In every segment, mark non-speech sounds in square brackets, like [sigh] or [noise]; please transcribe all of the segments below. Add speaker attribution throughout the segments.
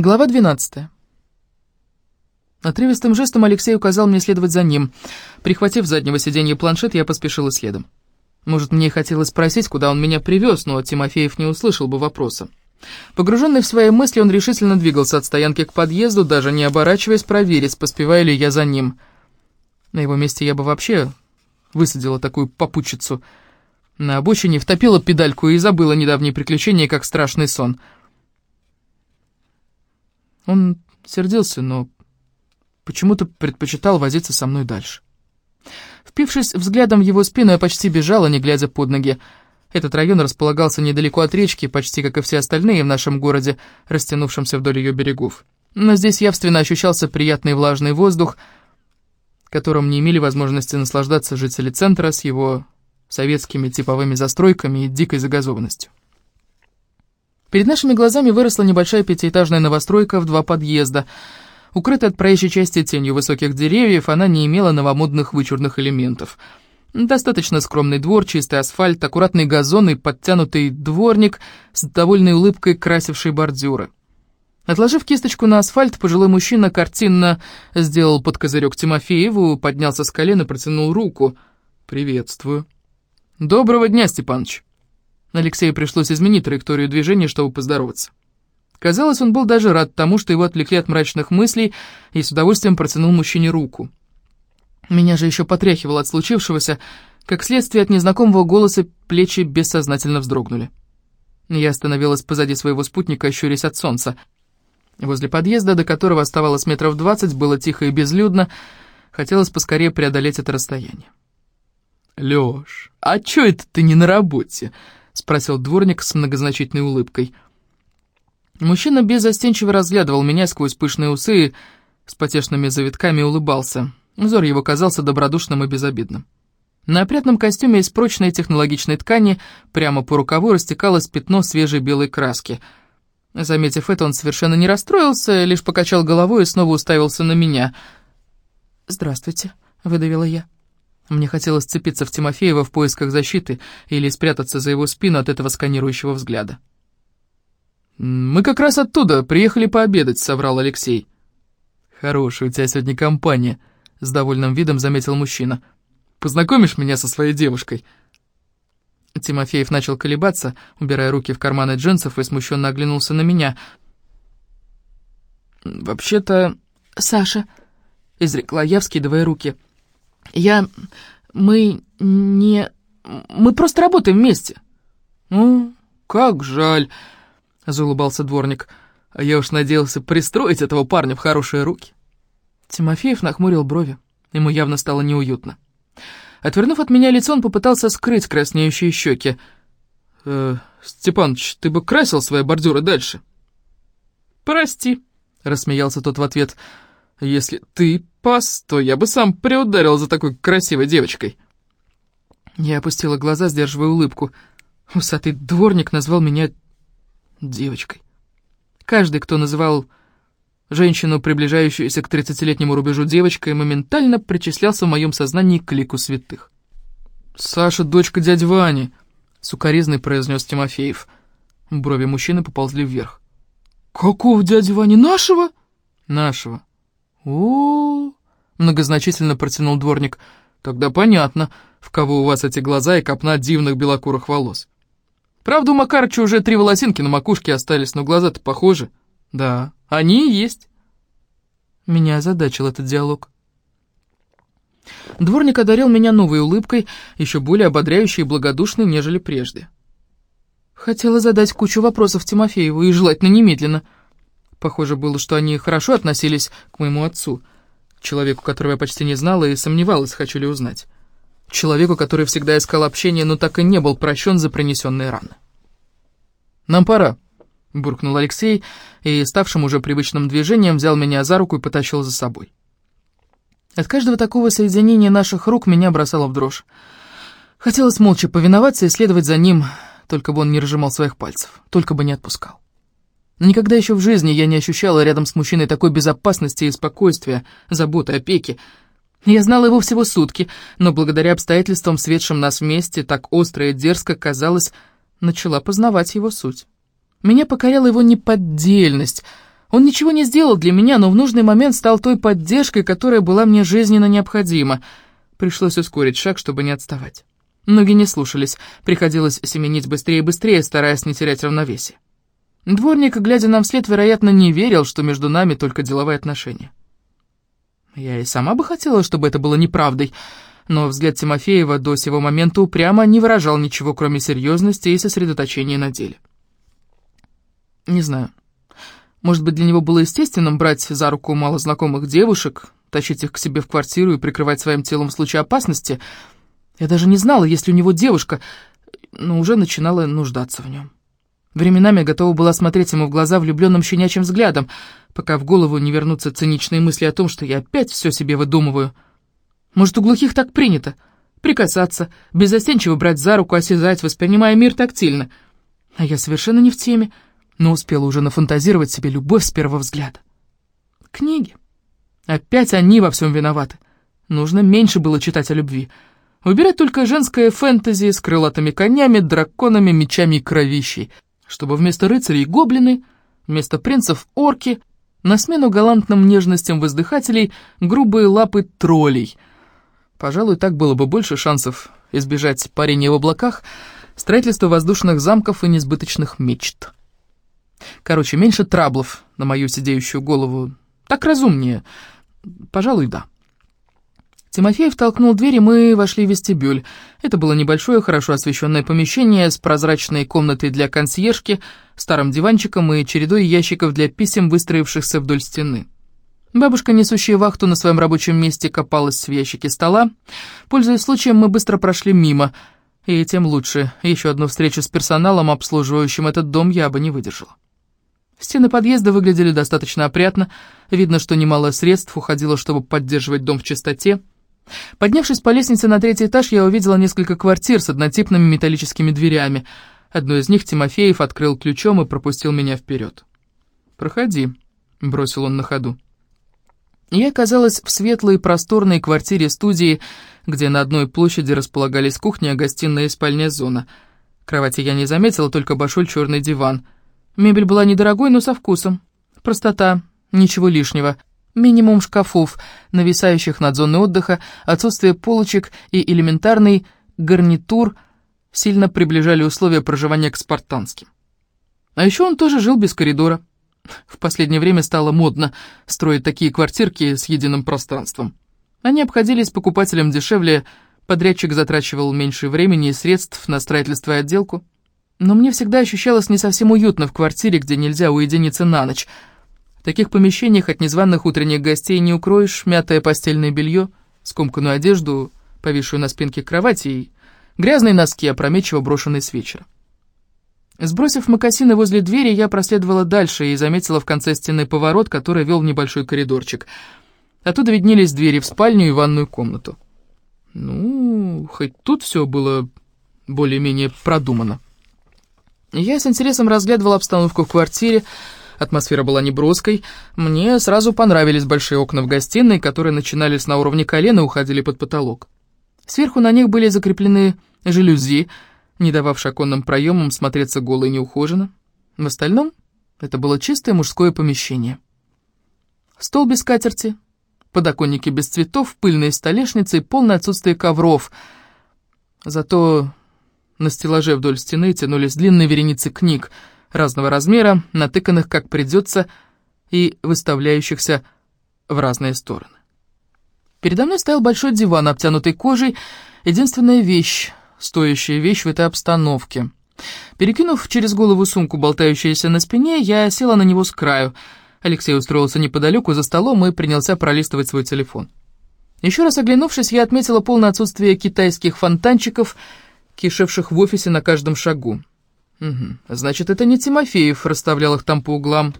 Speaker 1: Глава 12. Отрывистым жестом Алексей указал мне следовать за ним. Прихватив с заднего сиденья планшет, я поспешила следом. Может, мне хотелось спросить, куда он меня привез, но Тимофеев не услышал бы вопроса. Погруженный в свои мысли, он решительно двигался от стоянки к подъезду, даже не оборачиваясь проверить, поспеваю ли я за ним. На его месте я бы вообще высадила такую попутчицу. На обочине втопила педальку и забыла недавние приключения, как страшный сон — он сердился, но почему-то предпочитал возиться со мной дальше. Впившись взглядом в его спину, я почти бежала, не глядя под ноги. Этот район располагался недалеко от речки, почти как и все остальные в нашем городе, растянувшемся вдоль ее берегов. Но здесь явственно ощущался приятный влажный воздух, которым не имели возможности наслаждаться жители центра с его советскими типовыми застройками и дикой загазованностью. Перед нашими глазами выросла небольшая пятиэтажная новостройка в два подъезда. Укрытая от проезжей части тенью высоких деревьев, она не имела новомодных вычурных элементов. Достаточно скромный двор, чистый асфальт, аккуратный газон и подтянутый дворник с довольной улыбкой, красивший бордюры. Отложив кисточку на асфальт, пожилой мужчина картинно сделал под козырек Тимофееву, поднялся с колена протянул руку. «Приветствую». «Доброго дня, Степаныч». Алексею пришлось изменить траекторию движения, чтобы поздороваться. Казалось, он был даже рад тому, что его отвлекли от мрачных мыслей, и с удовольствием протянул мужчине руку. Меня же еще потряхивало от случившегося, как следствие от незнакомого голоса плечи бессознательно вздрогнули. Я остановилась позади своего спутника, щурясь от солнца. Возле подъезда, до которого оставалось метров двадцать, было тихо и безлюдно, хотелось поскорее преодолеть это расстояние. «Лёш, а чё это ты не на работе?» — спросил дворник с многозначительной улыбкой. Мужчина беззастенчиво разглядывал меня сквозь пышные усы с потешными завитками и улыбался. Взор его казался добродушным и безобидным. На опрятном костюме из прочной технологичной ткани прямо по рукаву растекалось пятно свежей белой краски. Заметив это, он совершенно не расстроился, лишь покачал головой и снова уставился на меня. «Здравствуйте», — выдавила я. Мне хотелось цепиться в Тимофеева в поисках защиты или спрятаться за его спину от этого сканирующего взгляда. «Мы как раз оттуда, приехали пообедать», — соврал Алексей. «Хорошая у тебя сегодня компания», — с довольным видом заметил мужчина. «Познакомишь меня со своей девушкой?» Тимофеев начал колебаться, убирая руки в карманы джинсов и смущенно оглянулся на меня. «Вообще-то...» «Саша», — изрекла я, вскидывая руки, — я... мы не... мы просто работаем вместе». «Ну, как жаль», — заулыбался дворник. «А я уж надеялся пристроить этого парня в хорошие руки». Тимофеев нахмурил брови. Ему явно стало неуютно. Отвернув от меня лицо, он попытался скрыть краснеющие щеки. «Э, «Степаныч, ты бы красил свои бордюры дальше?» «Прости», — рассмеялся тот в ответ, — если ты пас, то я бы сам приударил за такой красивой девочкой». Я опустила глаза, сдерживая улыбку. Усатый дворник назвал меня девочкой. Каждый, кто называл женщину, приближающуюся к тридцатилетнему рубежу девочкой, моментально причислялся в моем сознании к лику святых. «Саша, дочка дяди Вани», — сукоризный произнес Тимофеев. Брови мужчины поползли вверх. «Какого дяди Вани? Нашего?» «Нашего о, многозначительно протянул дворник. «Тогда понятно, в кого у вас эти глаза и копна дивных белокурых волос. Правда, у Макарыча уже три волосинки на макушке остались, но глаза-то похожи. Да, они и есть». Меня озадачил этот диалог. Дворник одарил меня новой улыбкой, еще более ободряющей и благодушной, нежели прежде. Хотела задать кучу вопросов Тимофееву, и желательно немедленно — Похоже было, что они хорошо относились к моему отцу, человеку, которого я почти не знала и сомневалась, хочу ли узнать. Человеку, который всегда искал общения, но так и не был прощен за принесенные раны. «Нам пора», — буркнул Алексей, и, ставшим уже привычным движением, взял меня за руку и потащил за собой. От каждого такого соединения наших рук меня бросало в дрожь. Хотелось молча повиноваться и следовать за ним, только бы он не разжимал своих пальцев, только бы не отпускал. Но никогда еще в жизни я не ощущала рядом с мужчиной такой безопасности и спокойствия, заботы, опеки. Я знала его всего сутки, но благодаря обстоятельствам, светшим нас вместе, так остро и дерзко, казалось, начала познавать его суть. Меня покоряла его неподдельность, Он ничего не сделал для меня, но в нужный момент стал той поддержкой, которая была мне жизненно необходима. Пришлось ускорить шаг, чтобы не отставать. Ноги не слушались, приходилось семенить быстрее и быстрее, стараясь не терять равновесие. Дворник, глядя нам вслед, вероятно, не верил, что между нами только деловые отношения. Я и сама бы хотела, чтобы это было неправдой, но взгляд Тимофеева до сего момента упрямо не выражал ничего, кроме серьезности и сосредоточения на деле. Не знаю. Может быть, для него было естественным брать за руку малознакомых девушек, тащить их к себе в квартиру и прикрывать своим телом в случае опасности. Я даже не знала, есть ли у него девушка, но уже начинала нуждаться в нем. Временами готова была смотреть ему в глаза влюбленным щенячьим взглядом, пока в голову не вернутся циничные мысли о том, что я опять все себе выдумываю. Может, у глухих так принято? Прикасаться, беззастенчиво брать за руку, осязать, воспринимая мир тактильно. А я совершенно не в теме — но успела уже нафантазировать себе любовь с первого взгляда. Книги. Опять они во всем виноваты. Нужно меньше было читать о любви. Выбирать только женское фэнтези с крылатыми конями, драконами, мечами и кровищей, чтобы вместо рыцарей гоблины, вместо принцев орки, на смену галантным нежностям воздыхателей грубые лапы троллей. Пожалуй, так было бы больше шансов избежать парения в облаках, строительства воздушных замков и несбыточных мечт. Короче, меньше траблов на мою сидеющую голову. Так разумнее. Пожалуй, да. Тимофеев толкнул дверь, и мы вошли в вестибюль. Это было небольшое, хорошо освещенное помещение с прозрачной комнатой для консьержки, старым диванчиком и чередой ящиков для писем, выстроившихся вдоль стены. Бабушка, несущая вахту на своем рабочем месте, копалась в ящике стола. Пользуясь случаем, мы быстро прошли мимо, и тем лучше. Еще одну встречу с персоналом, обслуживающим этот дом, я бы не выдержала. Стены подъезда выглядели достаточно опрятно, видно, что немало средств уходило, чтобы поддерживать дом в чистоте. Поднявшись по лестнице на третий этаж, я увидела несколько квартир с однотипными металлическими дверями. Одну из них Тимофеев открыл ключом и пропустил меня вперед. «Проходи», — бросил он на ходу. Я оказалась в светлой просторной квартире-студии, где на одной площади располагались кухня, гостиная и спальная зона. Кровати я не заметила, только большой черный диван — Мебель была недорогой, но со вкусом. Простота, ничего лишнего. Минимум шкафов, нависающих над зоной отдыха, отсутствие полочек и элементарный гарнитур сильно приближали условия проживания к спартанским. А еще он тоже жил без коридора. В последнее время стало модно строить такие квартирки с единым пространством. Они обходились покупателям дешевле, подрядчик затрачивал меньше времени и средств на строительство и отделку. Но мне всегда ощущалось не совсем уютно в квартире, где нельзя уединиться на ночь. В таких помещениях от незваных утренних гостей не укроешь мятое постельное белье, скомканную одежду, повисшую на спинке кровати и грязные носки, опрометчиво брошенные с вечера. Сбросив мокасины возле двери, я проследовала дальше и заметила в конце стены поворот, который вел небольшой коридорчик. Оттуда виднелись двери в спальню и ванную комнату. Ну, хоть тут все было более-менее продумано. Я с интересом разглядывал обстановку в квартире, атмосфера была неброской. Мне сразу понравились большие окна в гостиной, которые начинались на уровне колена и уходили под потолок. Сверху на них были закреплены жалюзи, не дававшие оконным проемам смотреться голо и неухоженно. В остальном это было чистое мужское помещение. Стол без скатерти, подоконники без цветов, пыльные столешницы и полное отсутствие ковров. Зато на стеллаже вдоль стены тянулись длинные вереницы книг разного размера, натыканных как придется и выставляющихся в разные стороны. Передо мной стоял большой диван, обтянутый кожей, единственная вещь, стоящая вещь в этой обстановке. Перекинув через голову сумку, болтающуюся на спине, я села на него с краю. Алексей устроился неподалеку за столом и принялся пролистывать свой телефон. Еще раз оглянувшись, я отметила полное отсутствие китайских фонтанчиков — кишевших в офисе на каждом шагу. Угу. Значит, это не Тимофеев расставлял их там по углам.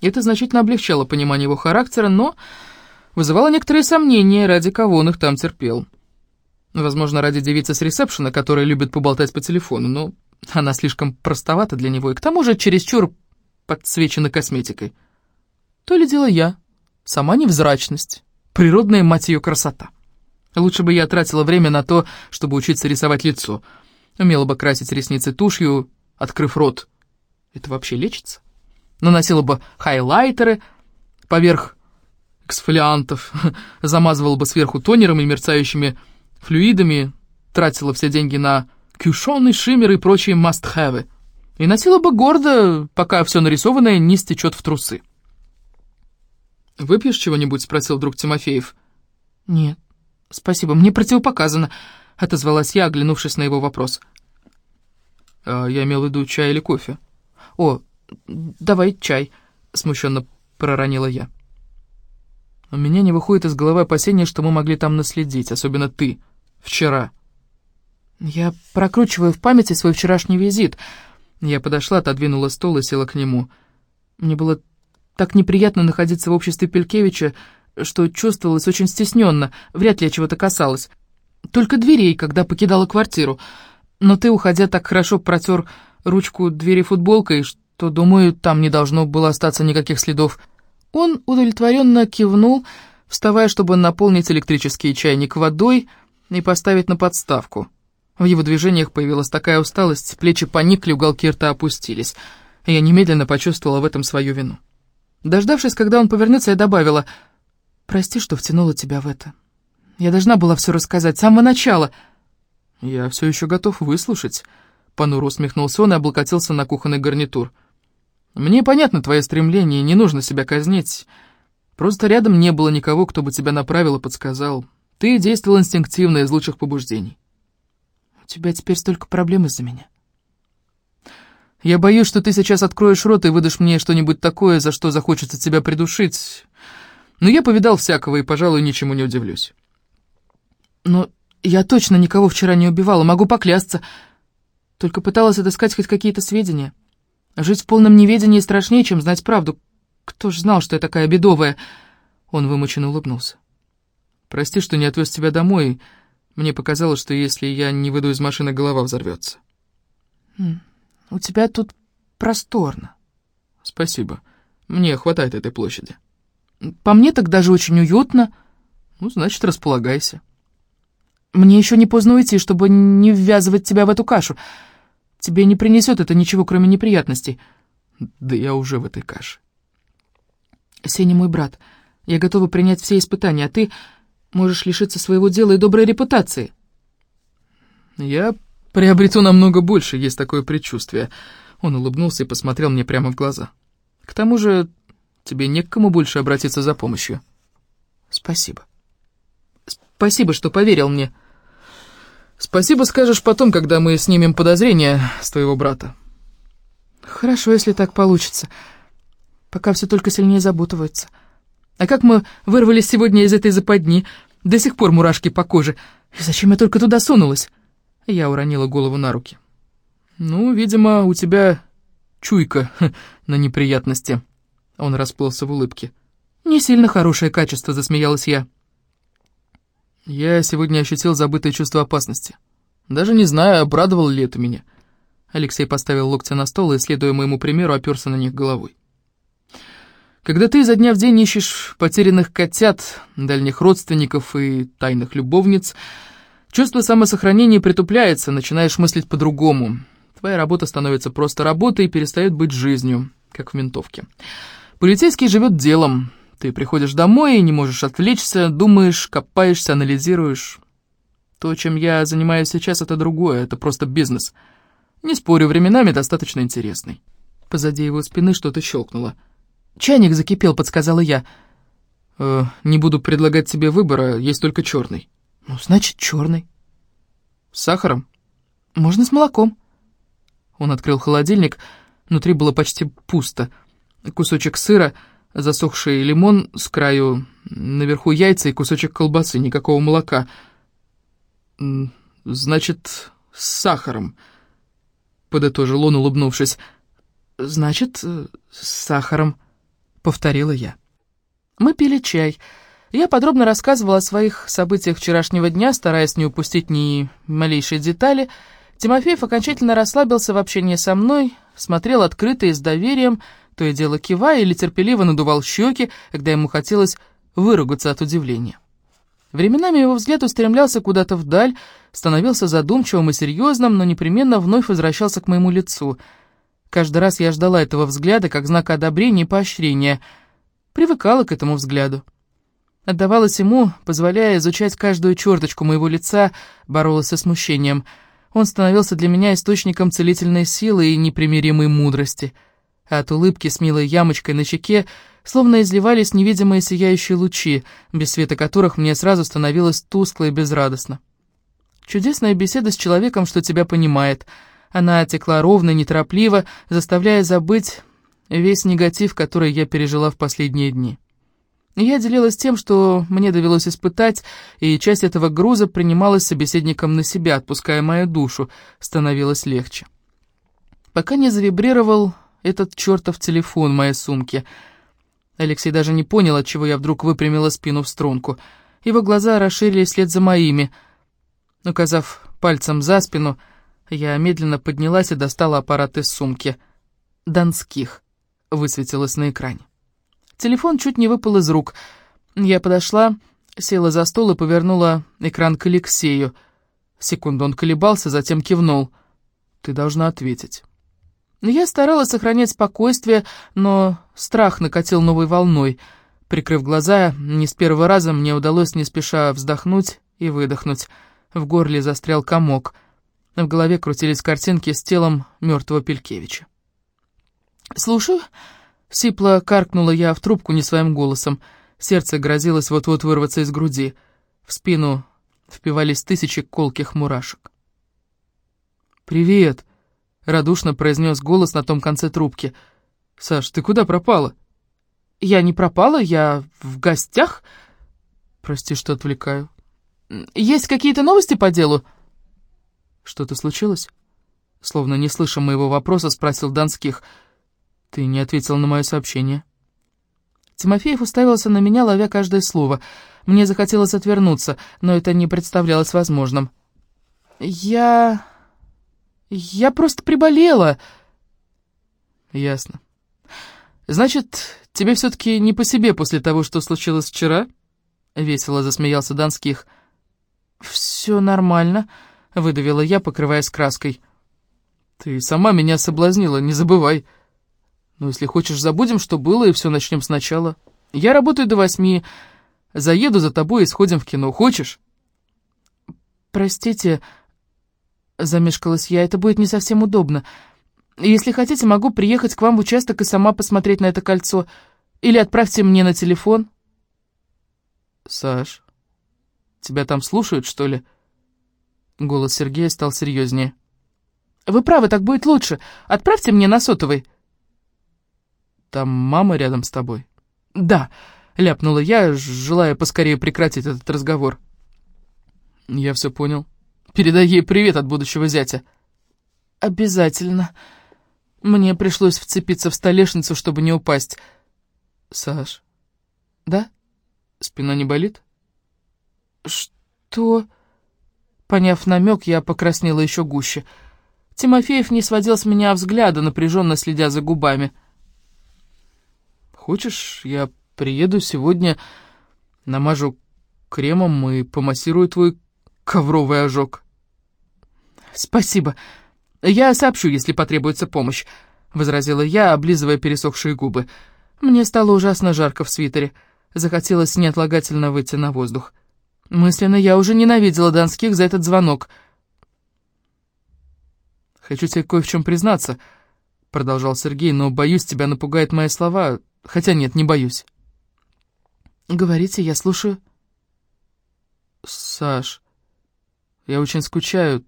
Speaker 1: Это значительно облегчало понимание его характера, но вызывало некоторые сомнения, ради кого он их там терпел. Возможно, ради девицы с ресепшена, которая любит поболтать по телефону, но она слишком простовата для него и к тому же чересчур подсвечена косметикой. То ли дело я, сама невзрачность, природная мать ее красота. Лучше бы я тратила время на то, чтобы учиться рисовать лицо. Умела бы красить ресницы тушью, открыв рот. Это вообще лечится? наносила бы хайлайтеры поверх эксфолиантов, [laughs] замазывала бы сверху тонером и мерцающими флюидами, тратила все деньги на кюшоны, шиммеры и прочие must-have. И носила бы гордо, пока все нарисованное не стечет в трусы. «Выпьешь чего-нибудь?» — спросил друг Тимофеев. «Нет, спасибо, мне противопоказано», — отозвалась я, оглянувшись на его вопрос. А, «Я имел в виду чай или кофе?» «О, давай чай», — смущенно проронила я. У меня не выходит из головы опасения, что мы могли там наследить, особенно ты, вчера. Я прокручиваю в памяти свой вчерашний визит. Я подошла, отодвинула стол и села к нему. Мне было так неприятно находиться в обществе Пелькевича, что чувствовалась очень стесненно, вряд ли я чего-то касалась. Только дверей, когда покидала квартиру. Но ты, уходя, так хорошо протер ручку двери футболкой, что, думаю, там не должно было остаться никаких следов. Он удовлетворенно кивнул, вставая, чтобы наполнить электрический чайник водой и поставить на подставку. В его движениях появилась такая усталость, плечи поникли, уголки рта опустились. Я немедленно почувствовала в этом свою вину. Дождавшись, когда он повернется, я добавила, «Прости, что втянула тебя в это. Я должна была все рассказать с самого начала». «Я все еще готов выслушать», — понуро усмехнулся он и облокотился на кухонный гарнитур. Мне понятно твое стремление, не нужно себя казнить. Просто рядом не было никого, кто бы тебя направил и подсказал. Ты действовал инстинктивно, из лучших побуждений. У тебя теперь столько проблем из-за меня. Я боюсь, что ты сейчас откроешь рот и выдашь мне что-нибудь такое, за что захочется тебя придушить. Но я повидал всякого и, пожалуй, ничему не удивлюсь. Но я точно никого вчера не убивала, могу поклясться. Только пыталась отыскать хоть какие-то сведения. Жить в полном неведении страшнее, чем знать правду. Кто ж знал, что я такая бедовая?» Он вымученно улыбнулся. «Прости, что не отвез тебя домой. Мне показалось, что если я не выйду из машины, голова взорвется». «У тебя тут просторно». «Спасибо. Мне хватает этой площади». «По мне так даже очень уютно». «Ну, значит, располагайся». «Мне еще не поздно уйти, чтобы не ввязывать тебя в эту кашу». Тебе не принесет это ничего, кроме неприятностей. Да я уже в этой каше. Сеня мой брат. Я готова принять все испытания, а ты можешь лишиться своего дела и доброй репутации. Я приобрету намного больше, есть такое предчувствие. Он улыбнулся и посмотрел мне прямо в глаза. К тому же тебе не к кому больше обратиться за помощью. Спасибо. Спасибо, что поверил мне. — Спасибо скажешь потом, когда мы снимем подозрения с твоего брата. Хорошо, если так получится. Пока все только сильнее запутывается. А как мы вырвались сегодня из этой западни? До сих пор мурашки по коже. И зачем я только туда сунулась? Я уронила голову на руки. Ну, видимо, у тебя чуйка [laughs] на неприятности. Он расплылся в улыбке. Не сильно хорошее качество, засмеялась я. Я сегодня ощутил забытое чувство опасности. Даже не знаю, обрадовал ли это меня. Алексей поставил локти на стол и, следуя моему примеру, оперся на них головой. Когда ты изо дня в день ищешь потерянных котят, дальних родственников и тайных любовниц, чувство самосохранения притупляется, начинаешь мыслить по-другому. Твоя работа становится просто работой и перестает быть жизнью, как в ментовке. Полицейский живет делом, ты приходишь домой и не можешь отвлечься, думаешь, копаешься, анализируешь. То, чем я занимаюсь сейчас, это другое, это просто бизнес. Не спорю, временами достаточно интересный. Позади его спины что-то щелкнуло. «Чайник закипел», — подсказала я. «Э, «Не буду предлагать тебе выбора, есть только черный». «Ну, значит, черный». «С сахаром?» «Можно с молоком». Он открыл холодильник, внутри было почти пусто. Кусочек сыра — засохший лимон с краю, наверху яйца и кусочек колбасы, никакого молока. «Значит, с сахаром», — подытожил он, улыбнувшись. «Значит, с сахаром», — повторила я. Мы пили чай. Я подробно рассказывала о своих событиях вчерашнего дня, стараясь не упустить ни малейшей детали. Тимофеев окончательно расслабился в общении со мной, смотрел открыто и с доверием, то и дело кивая или терпеливо надувал щеки, когда ему хотелось выругаться от удивления. Временами его взгляд устремлялся куда-то вдаль, становился задумчивым и серьезным, но непременно вновь возвращался к моему лицу. Каждый раз я ждала этого взгляда как знака одобрения и поощрения. Привыкала к этому взгляду. Отдавалась ему, позволяя изучать каждую черточку моего лица, боролась со смущением. Он становился для меня источником целительной силы и непримиримой мудрости. От улыбки с милой ямочкой на щеке словно изливались невидимые сияющие лучи, без света которых мне сразу становилось тускло и безрадостно. Чудесная беседа с человеком, что тебя понимает. Она текла ровно, неторопливо, заставляя забыть весь негатив, который я пережила в последние дни. Я делилась тем, что мне довелось испытать, и часть этого груза принималась собеседником на себя, отпуская мою душу, становилось легче. Пока не завибрировал этот чертов телефон в моей сумке — Алексей даже не понял, от чего я вдруг выпрямила спину в струнку. Его глаза расширились вслед за моими. Указав пальцем за спину, я медленно поднялась и достала аппарат из сумки. «Донских», — высветилось на экране. Телефон чуть не выпал из рук. Я подошла, села за стол и повернула экран к Алексею. Секунду он колебался, затем кивнул. «Ты должна ответить». Я старалась сохранять спокойствие, но страх накатил новой волной. Прикрыв глаза, не с первого раза мне удалось не спеша вздохнуть и выдохнуть. В горле застрял комок. В голове крутились картинки с телом мертвого Пелькевича. «Слушаю?» — сипло каркнула я в трубку не своим голосом. Сердце грозилось вот-вот вырваться из груди. В спину впивались тысячи колких мурашек. «Привет!» радушно произнес голос на том конце трубки. «Саш, ты куда пропала?» «Я не пропала, я в гостях». «Прости, что отвлекаю». «Есть какие-то новости по делу?» «Что-то случилось?» Словно не слыша моего вопроса, спросил Донских. «Ты не ответил на мое сообщение». Тимофеев уставился на меня, ловя каждое слово. Мне захотелось отвернуться, но это не представлялось возможным. «Я...» Я просто приболела. Ясно. Значит, тебе все-таки не по себе после того, что случилось вчера? Весело засмеялся Донских. Все нормально, выдавила я, покрываясь краской. Ты сама меня соблазнила, не забывай. Ну, если хочешь, забудем, что было, и все начнем сначала. Я работаю до восьми. Заеду за тобой и сходим в кино. Хочешь? Простите, Замешкалась я, это будет не совсем удобно. Если хотите, могу приехать к вам в участок и сама посмотреть на это кольцо. Или отправьте мне на телефон. Саш, тебя там слушают, что ли? Голос Сергея стал серьезнее. Вы правы, так будет лучше. Отправьте мне на сотовый. Там мама рядом с тобой? Да, ляпнула я, желая поскорее прекратить этот разговор. Я все понял. Передай ей привет от будущего зятя». «Обязательно. Мне пришлось вцепиться в столешницу, чтобы не упасть». «Саш?» «Да? Спина не болит?» «Что?» Поняв намек, я покраснела еще гуще. Тимофеев не сводил с меня взгляда, напряженно следя за губами. «Хочешь, я приеду сегодня, намажу кремом и помассирую твой ковровый ожог. «Спасибо. Я сообщу, если потребуется помощь», — возразила я, облизывая пересохшие губы. Мне стало ужасно жарко в свитере. Захотелось неотлагательно выйти на воздух. Мысленно я уже ненавидела Донских за этот звонок. «Хочу тебе кое в чем признаться», — продолжал Сергей, «но, боюсь, тебя напугает мои слова. Хотя нет, не боюсь». «Говорите, я слушаю». «Саш...» Я очень скучаю.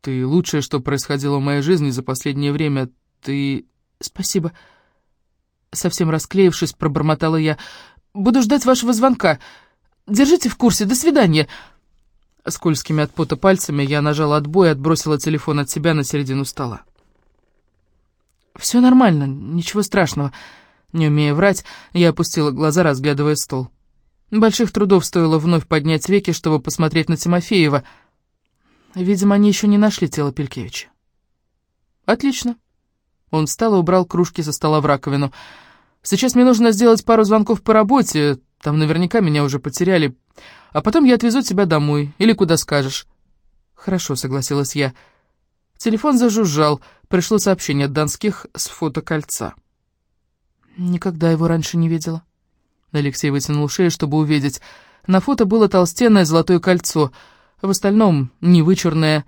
Speaker 1: Ты лучшее, что происходило в моей жизни за последнее время. Ты... Спасибо. Совсем расклеившись, пробормотала я. Буду ждать вашего звонка. Держите в курсе. До свидания. Скользкими от пота пальцами я нажала отбой и отбросила телефон от себя на середину стола. «Все нормально, ничего страшного». Не умея врать, я опустила глаза, разглядывая стол. Больших трудов стоило вновь поднять веки, чтобы посмотреть на Тимофеева — Видимо, они еще не нашли тело Пелькевича. Отлично. Он встал и убрал кружки со стола в раковину. Сейчас мне нужно сделать пару звонков по работе, там наверняка меня уже потеряли. А потом я отвезу тебя домой, или куда скажешь. Хорошо, согласилась я. Телефон зажужжал, пришло сообщение от Донских с фото кольца. Никогда его раньше не видела. Алексей вытянул шею, чтобы увидеть. На фото было толстенное золотое кольцо, в остальном невычурное,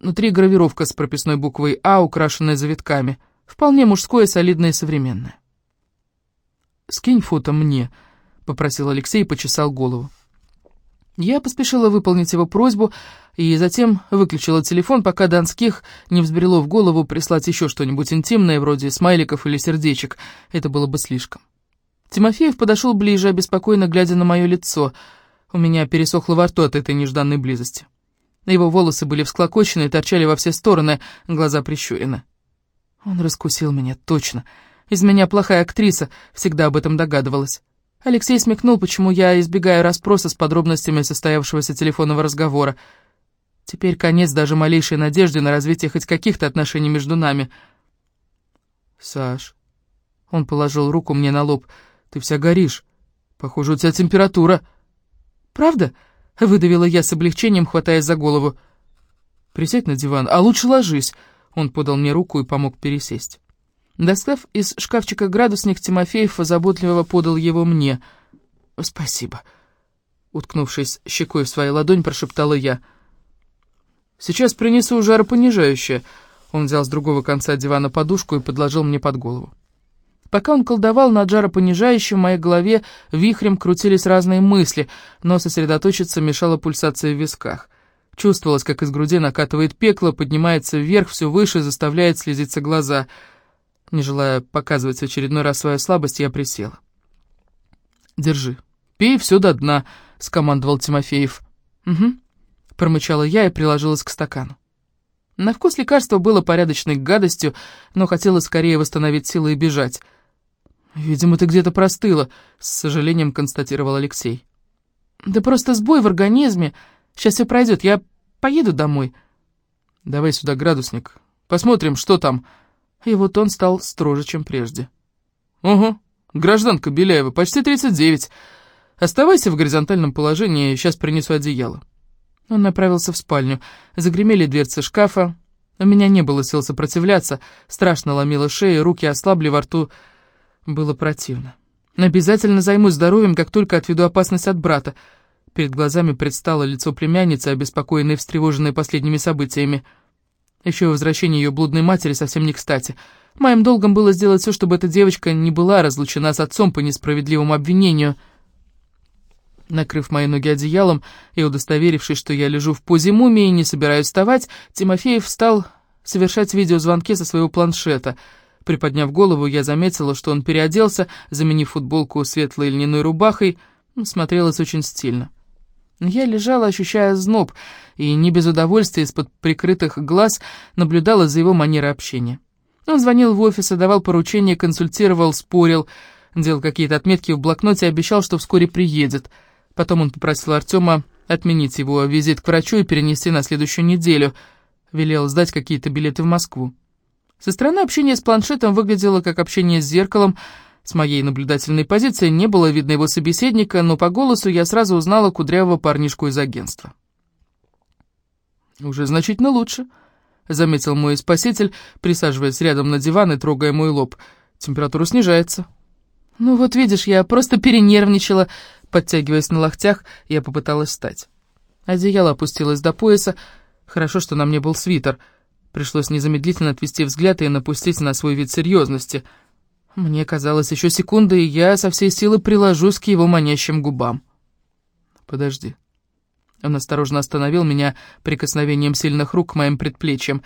Speaker 1: внутри гравировка с прописной буквой «А», украшенная завитками. Вполне мужское, солидное и современное. «Скинь фото мне», — попросил Алексей и почесал голову. Я поспешила выполнить его просьбу и затем выключила телефон, пока Донских не взбрело в голову прислать еще что-нибудь интимное, вроде смайликов или сердечек. Это было бы слишком. Тимофеев подошел ближе, обеспокоенно глядя на мое лицо. У меня пересохло во рту от этой нежданной близости. Его волосы были всклокочены и торчали во все стороны, глаза прищурены. Он раскусил меня, точно. Из меня плохая актриса, всегда об этом догадывалась. Алексей смекнул, почему я избегаю расспроса с подробностями состоявшегося телефонного разговора. Теперь конец даже малейшей надежде на развитие хоть каких-то отношений между нами. «Саш...» Он положил руку мне на лоб. «Ты вся горишь. Похоже, у тебя температура». «Правда?» — выдавила я с облегчением, хватаясь за голову. «Присядь на диван, а лучше ложись». Он подал мне руку и помог пересесть. Достав из шкафчика градусник, Тимофеев заботливо подал его мне. «Спасибо», — уткнувшись щекой в свою ладонь, прошептала я. «Сейчас принесу жаропонижающее». Он взял с другого конца дивана подушку и подложил мне под голову. Пока он колдовал над жаропонижающим, в моей голове вихрем крутились разные мысли, но сосредоточиться мешала пульсация в висках. Чувствовалось, как из груди накатывает пекло, поднимается вверх, все выше, заставляет слезиться глаза — не желая показывать в очередной раз свою слабость, я присела. «Держи. Пей все до дна», — скомандовал Тимофеев. «Угу», — промычала я и приложилась к стакану. На вкус лекарства было порядочной гадостью, но хотела скорее восстановить силы и бежать. «Видимо, ты где-то простыла», — с сожалением констатировал Алексей. «Да просто сбой в организме. Сейчас все пройдет, я поеду домой». «Давай сюда градусник. Посмотрим, что там», и вот он стал строже, чем прежде. «Угу, гражданка Беляева, почти 39. Оставайся в горизонтальном положении, сейчас принесу одеяло». Он направился в спальню. Загремели дверцы шкафа. У меня не было сил сопротивляться. Страшно ломило шею, руки ослабли, во рту было противно. Обязательно займусь здоровьем, как только отведу опасность от брата. Перед глазами предстало лицо племянницы, обеспокоенной и встревоженной последними событиями. Еще возвращение ее блудной матери совсем не кстати. Моим долгом было сделать все, чтобы эта девочка не была разлучена с отцом по несправедливому обвинению. Накрыв мои ноги одеялом и удостоверившись, что я лежу в позе мумии и не собираюсь вставать, Тимофеев стал совершать видеозвонки со своего планшета. Приподняв голову, я заметила, что он переоделся, заменив футболку светлой льняной рубахой, смотрелось очень стильно. Я лежала, ощущая зноб, и не без удовольствия из-под прикрытых глаз наблюдала за его манерой общения. Он звонил в офис, давал поручения, консультировал, спорил, делал какие-то отметки в блокноте и обещал, что вскоре приедет. Потом он попросил Артема отменить его визит к врачу и перенести на следующую неделю. Велел сдать какие-то билеты в Москву. Со стороны общения с планшетом выглядело как общение с зеркалом, с моей наблюдательной позиции не было видно его собеседника, но по голосу я сразу узнала кудрявого парнишку из агентства. «Уже значительно лучше», — заметил мой спаситель, присаживаясь рядом на диван и трогая мой лоб. «Температура снижается». «Ну вот видишь, я просто перенервничала», — подтягиваясь на локтях, я попыталась встать. Одеяло опустилось до пояса. Хорошо, что на мне был свитер. Пришлось незамедлительно отвести взгляд и напустить на свой вид серьезности — мне казалось, еще секунда, и я со всей силы приложусь к его манящим губам. «Подожди». Он осторожно остановил меня прикосновением сильных рук к моим предплечьям.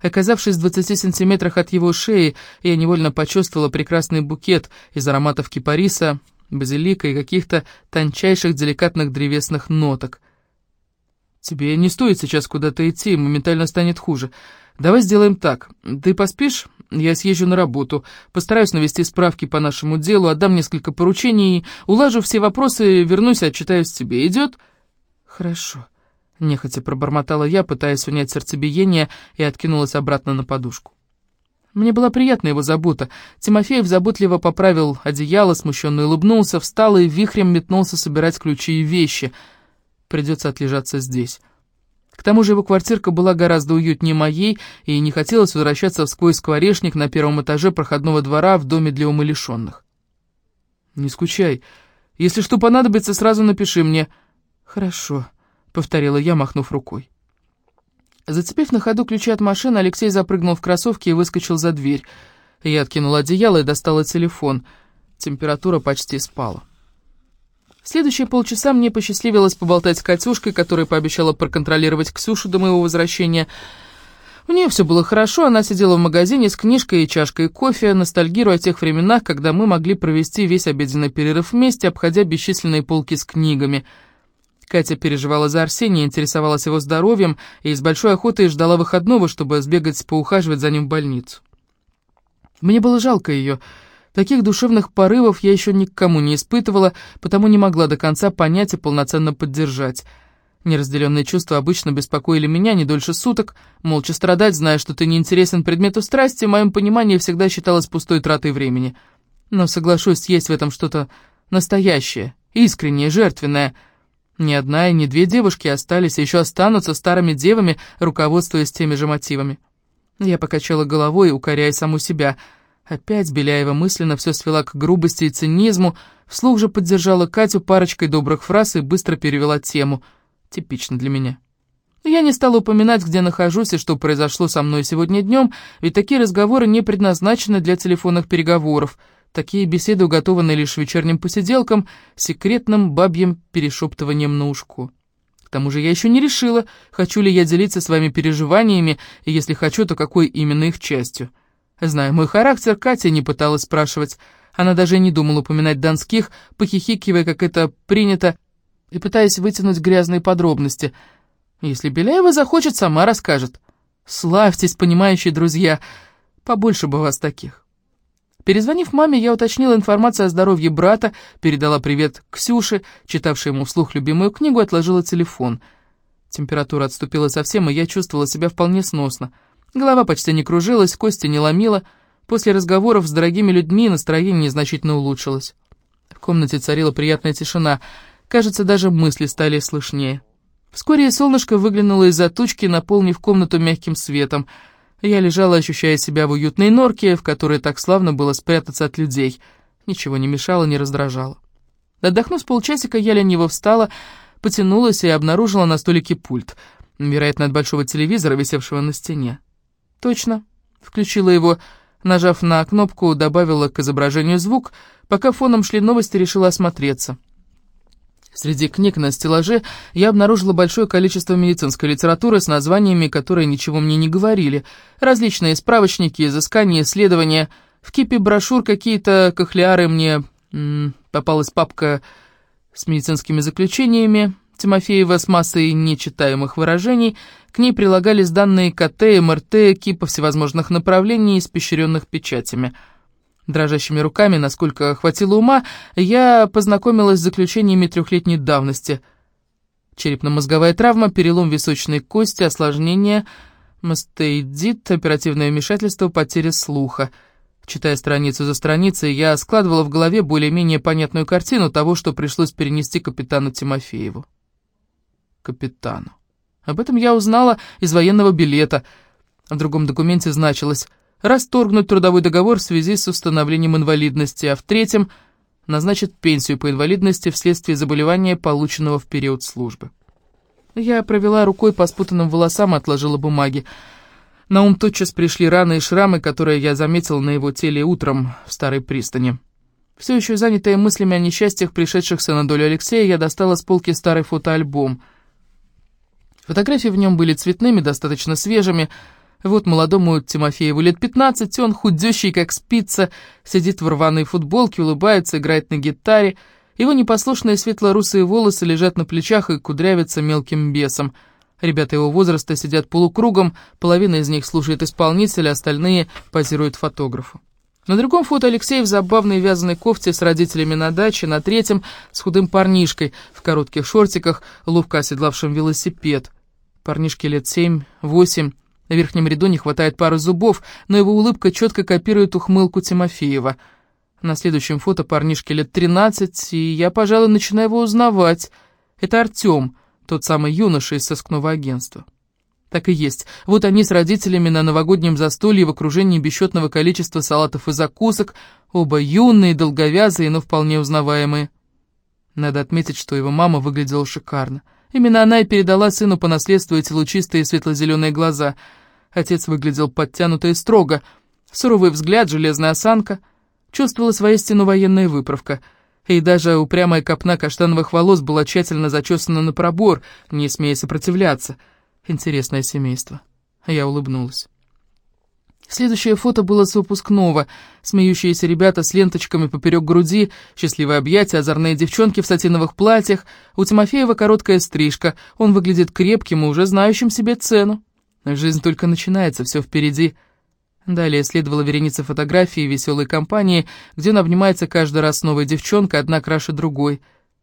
Speaker 1: Оказавшись в двадцати сантиметрах от его шеи, я невольно почувствовала прекрасный букет из ароматов кипариса, базилика и каких-то тончайших деликатных древесных ноток. «Тебе не стоит сейчас куда-то идти, моментально станет хуже. Давай сделаем так. Ты поспишь, я съезжу на работу, постараюсь навести справки по нашему делу, отдам несколько поручений, улажу все вопросы, вернусь отчитаюсь тебе. Идет?» «Хорошо», — нехотя пробормотала я, пытаясь унять сердцебиение, и откинулась обратно на подушку. Мне была приятна его забота. Тимофеев заботливо поправил одеяло, смущенно улыбнулся, встал и вихрем метнулся собирать ключи и вещи. Придется отлежаться здесь. К тому же его квартирка была гораздо уютнее моей, и не хотелось возвращаться в сквозь скворечник на первом этаже проходного двора в доме для умалишенных. «Не скучай. Если что понадобится, сразу напиши мне». «Хорошо», — повторила я, махнув рукой. Зацепив на ходу ключи от машины, Алексей запрыгнул в кроссовки и выскочил за дверь. Я откинула одеяло и достала телефон. Температура почти спала. В следующие полчаса мне посчастливилось поболтать с Катюшкой, которая пообещала проконтролировать Ксюшу до моего возвращения. У нее все было хорошо, она сидела в магазине с книжкой и чашкой кофе, ностальгируя о тех временах, когда мы могли провести весь обеденный перерыв вместе, обходя бесчисленные полки с книгами. Катя переживала за Арсения, интересовалась его здоровьем и с большой охотой ждала выходного, чтобы сбегать поухаживать за ним в больницу. Мне было жалко ее, — Таких душевных порывов я еще никому не испытывала, потому не могла до конца понять и полноценно поддержать. Неразделенные чувства обычно беспокоили меня не дольше суток. Молча страдать, зная, что ты не интересен предмету страсти, в моем понимании всегда считалось пустой тратой времени. Но, соглашусь, есть в этом что-то настоящее, искреннее, жертвенное. Ни одна и ни две девушки остались, еще останутся старыми девами, руководствуясь теми же мотивами. Я покачала головой, укоряя саму себя — Опять Беляева мысленно все свела к грубости и цинизму, вслух же поддержала Катю парочкой добрых фраз и быстро перевела тему. Типично для меня. Я не стала упоминать, где нахожусь и что произошло со мной сегодня днем, ведь такие разговоры не предназначены для телефонных переговоров. Такие беседы уготованы лишь вечерним посиделкам, секретным бабьим перешептыванием на ушку. К тому же я еще не решила, хочу ли я делиться своими переживаниями, и если хочу, то какой именно их частью. Зная мой характер, Катя не пыталась спрашивать. Она даже не думала упоминать донских, похихикивая, как это принято, и пытаясь вытянуть грязные подробности. Если Беляева захочет, сама расскажет. Славьтесь, понимающие друзья, побольше бы вас таких. Перезвонив маме, я уточнила информацию о здоровье брата, передала привет Ксюше, читавшей ему вслух любимую книгу, отложила телефон. Температура отступила совсем, и я чувствовала себя вполне сносно. Голова почти не кружилась, кости не ломила. После разговоров с дорогими людьми настроение незначительно улучшилось. В комнате царила приятная тишина. Кажется, даже мысли стали слышнее. Вскоре солнышко выглянуло из-за тучки, наполнив комнату мягким светом. Я лежала, ощущая себя в уютной норке, в которой так славно было спрятаться от людей. Ничего не мешало, не раздражало. Отдохнув с полчасика, я лениво встала, потянулась и обнаружила на столике пульт, вероятно, от большого телевизора, висевшего на стене. «Точно». Включила его, нажав на кнопку, добавила к изображению звук, пока фоном шли новости, решила осмотреться. Среди книг на стеллаже я обнаружила большое количество медицинской литературы с названиями, которые ничего мне не говорили. Различные справочники, изыскания, исследования. В кипе брошюр какие-то кохлеары мне... М -м, попалась папка с медицинскими заключениями. Тимофеева с массой нечитаемых выражений, к ней прилагались данные КТ, МРТ, кипа всевозможных направлений, испещренных печатями. Дрожащими руками, насколько хватило ума, я познакомилась с заключениями трехлетней давности. Черепно-мозговая травма, перелом височной кости, осложнение, мастеидит, оперативное вмешательство, потеря слуха. Читая страницу за страницей, я складывала в голове более-менее понятную картину того, что пришлось перенести капитану Тимофееву капитану. Об этом я узнала из военного билета. В другом документе значилось «расторгнуть трудовой договор в связи с установлением инвалидности», а в третьем «назначить пенсию по инвалидности вследствие заболевания, полученного в период службы». Я провела рукой по спутанным волосам и отложила бумаги. На ум тотчас пришли раны и шрамы, которые я заметила на его теле утром в старой пристани. Все еще занятая мыслями о несчастьях, пришедшихся на долю Алексея, я достала с полки старый фотоальбом — Фотографии в нем были цветными, достаточно свежими. Вот молодому Тимофееву лет 15, он худющий, как спица, сидит в рваной футболке, улыбается, играет на гитаре. Его непослушные светло-русые волосы лежат на плечах и кудрявятся мелким бесом. Ребята его возраста сидят полукругом, половина из них слушает исполнителя, остальные позируют фотографу. На другом фото Алексей в забавной вязаной кофте с родителями на даче, на третьем — с худым парнишкой в коротких шортиках, ловко оседлавшим велосипед. Парнишке лет семь-восемь. На верхнем ряду не хватает пары зубов, но его улыбка четко копирует ухмылку Тимофеева. На следующем фото парнишке лет тринадцать, и я, пожалуй, начинаю его узнавать. Это Артем, тот самый юноша из сыскного агентства. Так и есть. Вот они с родителями на новогоднем застолье в окружении бесчетного количества салатов и закусок, оба юные, долговязые, но вполне узнаваемые. Надо отметить, что его мама выглядела шикарно. Именно она и передала сыну по наследству эти лучистые светло-зеленые глаза. Отец выглядел подтянуто и строго. Суровый взгляд, железная осанка. Чувствовалась воистину военная выправка. И даже упрямая копна каштановых волос была тщательно зачесана на пробор, не смея сопротивляться — Интересное семейство. Я улыбнулась. Следующее фото было с выпускного. Смеющиеся ребята с ленточками поперек груди, счастливые объятия, озорные девчонки в сатиновых платьях. У Тимофеева короткая стрижка. Он выглядит крепким и уже знающим себе цену. Жизнь только начинается, все впереди. Далее следовала вереница фотографий веселой компании, где он обнимается каждый раз с новой девчонкой, одна краше другой.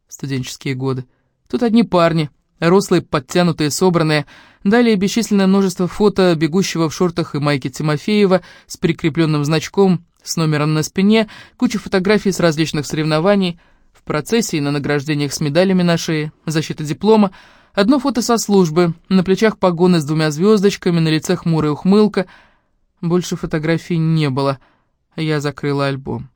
Speaker 1: Студенческие годы. Тут одни парни, Рослые, подтянутые, собранные. Далее бесчисленное множество фото бегущего в шортах и майке Тимофеева с прикрепленным значком, с номером на спине, куча фотографий с различных соревнований, в процессе и на награждениях с медалями на шее, защита диплома, одно фото со службы, на плечах погоны с двумя звездочками, на лице хмурая ухмылка. Больше фотографий не было. Я закрыла альбом.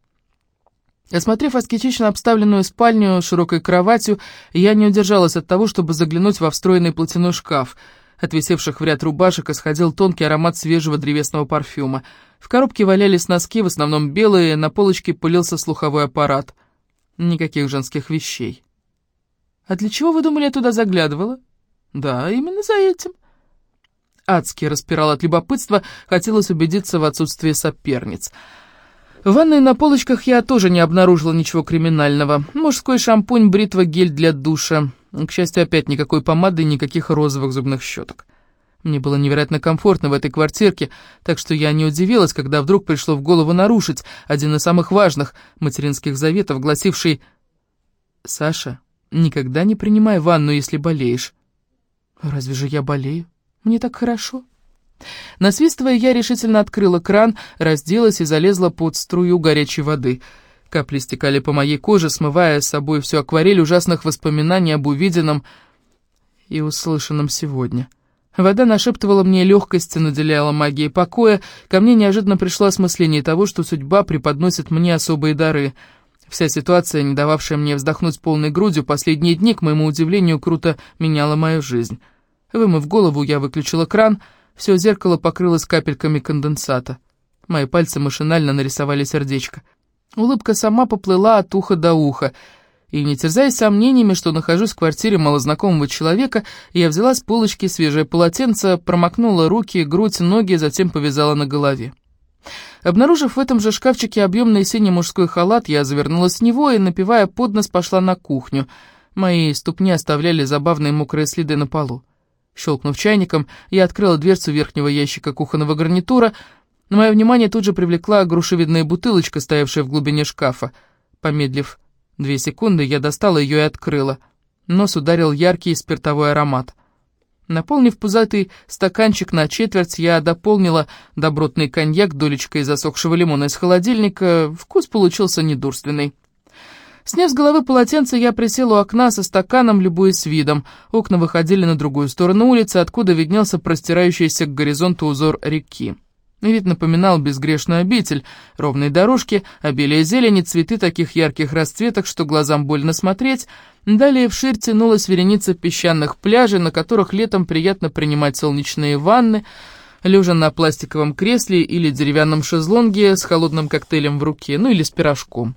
Speaker 1: Осмотрев аскетично обставленную спальню широкой кроватью, я не удержалась от того, чтобы заглянуть во встроенный платяной шкаф. От висевших в ряд рубашек исходил тонкий аромат свежего древесного парфюма. В коробке валялись носки, в основном белые, на полочке пылился слуховой аппарат. Никаких женских вещей. «А для чего, вы думали, я туда заглядывала?» «Да, именно за этим». Адски распирал от любопытства, хотелось убедиться в отсутствии соперниц — в ванной на полочках я тоже не обнаружила ничего криминального. Мужской шампунь, бритва, гель для душа. К счастью, опять никакой помады и никаких розовых зубных щеток. Мне было невероятно комфортно в этой квартирке, так что я не удивилась, когда вдруг пришло в голову нарушить один из самых важных материнских заветов, гласивший «Саша, никогда не принимай ванну, если болеешь». «Разве же я болею? Мне так хорошо». Насвистывая, я решительно открыла кран, разделась и залезла под струю горячей воды. Капли стекали по моей коже, смывая с собой всю акварель ужасных воспоминаний об увиденном и услышанном сегодня. Вода нашептывала мне легкость, наделяла магией покоя. Ко мне неожиданно пришло осмысление того, что судьба преподносит мне особые дары. Вся ситуация, не дававшая мне вздохнуть полной грудью, последние дни, к моему удивлению, круто меняла мою жизнь. Вымыв голову, я выключила кран — все зеркало покрылось капельками конденсата. Мои пальцы машинально нарисовали сердечко. Улыбка сама поплыла от уха до уха, и, не терзаясь сомнениями, что нахожусь в квартире малознакомого человека, я взяла с полочки свежее полотенце, промокнула руки, грудь, ноги, затем повязала на голове. Обнаружив в этом же шкафчике объемный синий мужской халат, я завернулась в него и, напивая под нос, пошла на кухню. Мои ступни оставляли забавные мокрые следы на полу. Щелкнув чайником, я открыла дверцу верхнего ящика кухонного гарнитура. но мое внимание тут же привлекла грушевидная бутылочка, стоявшая в глубине шкафа. Помедлив две секунды, я достала ее и открыла. Нос ударил яркий спиртовой аромат. Наполнив пузатый стаканчик на четверть, я дополнила добротный коньяк долечкой засохшего лимона из холодильника. Вкус получился недурственный. Сняв с головы полотенце, я присела у окна со стаканом, любуясь видом. Окна выходили на другую сторону улицы, откуда виднелся простирающийся к горизонту узор реки. Вид напоминал безгрешную обитель, ровные дорожки, обилие зелени, цветы таких ярких расцветок, что глазам больно смотреть. Далее вширь тянулась вереница песчаных пляжей, на которых летом приятно принимать солнечные ванны, лежа на пластиковом кресле или деревянном шезлонге с холодным коктейлем в руке, ну или с пирожком.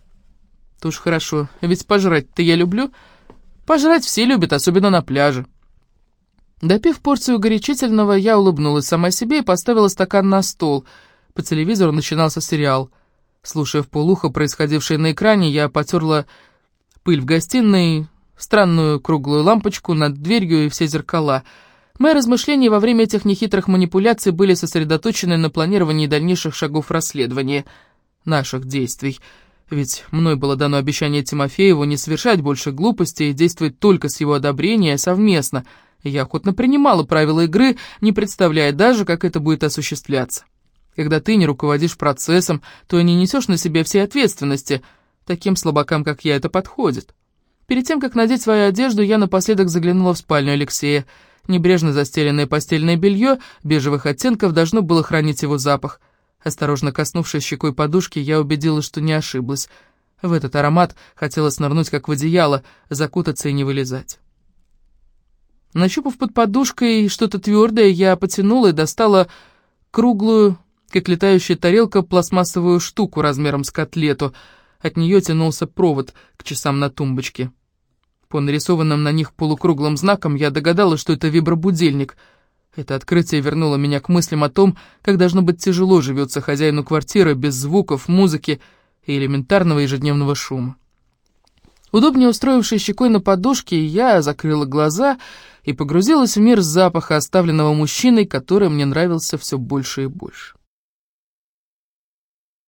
Speaker 1: Тоже хорошо, ведь пожрать-то я люблю. Пожрать все любят, особенно на пляже. Допив порцию горячительного, я улыбнулась сама себе и поставила стакан на стол. По телевизору начинался сериал. Слушая в полухо происходившее на экране, я потерла пыль в гостиной, странную круглую лампочку над дверью и все зеркала. Мои размышления во время этих нехитрых манипуляций были сосредоточены на планировании дальнейших шагов расследования наших действий — ведь мной было дано обещание Тимофееву не совершать больше глупостей и действовать только с его одобрения совместно. Я охотно принимала правила игры, не представляя даже, как это будет осуществляться. Когда ты не руководишь процессом, то не несешь на себе всей ответственности. Таким слабакам, как я, это подходит. Перед тем, как надеть свою одежду, я напоследок заглянула в спальню Алексея. Небрежно застеленное постельное белье бежевых оттенков должно было хранить его запах. Осторожно коснувшись щекой подушки, я убедилась, что не ошиблась. В этот аромат хотелось нырнуть, как в одеяло, закутаться и не вылезать. Нащупав под подушкой что-то твердое, я потянула и достала круглую, как летающая тарелка, пластмассовую штуку размером с котлету. От нее тянулся провод к часам на тумбочке. По нарисованным на них полукруглым знакам я догадалась, что это вибробудильник. Это открытие вернуло меня к мыслям о том, как должно быть тяжело живется хозяину квартиры без звуков, музыки и элементарного ежедневного шума. Удобнее устроившись щекой на подушке, я закрыла глаза и погрузилась в мир запаха, оставленного мужчиной, который мне нравился все больше и больше.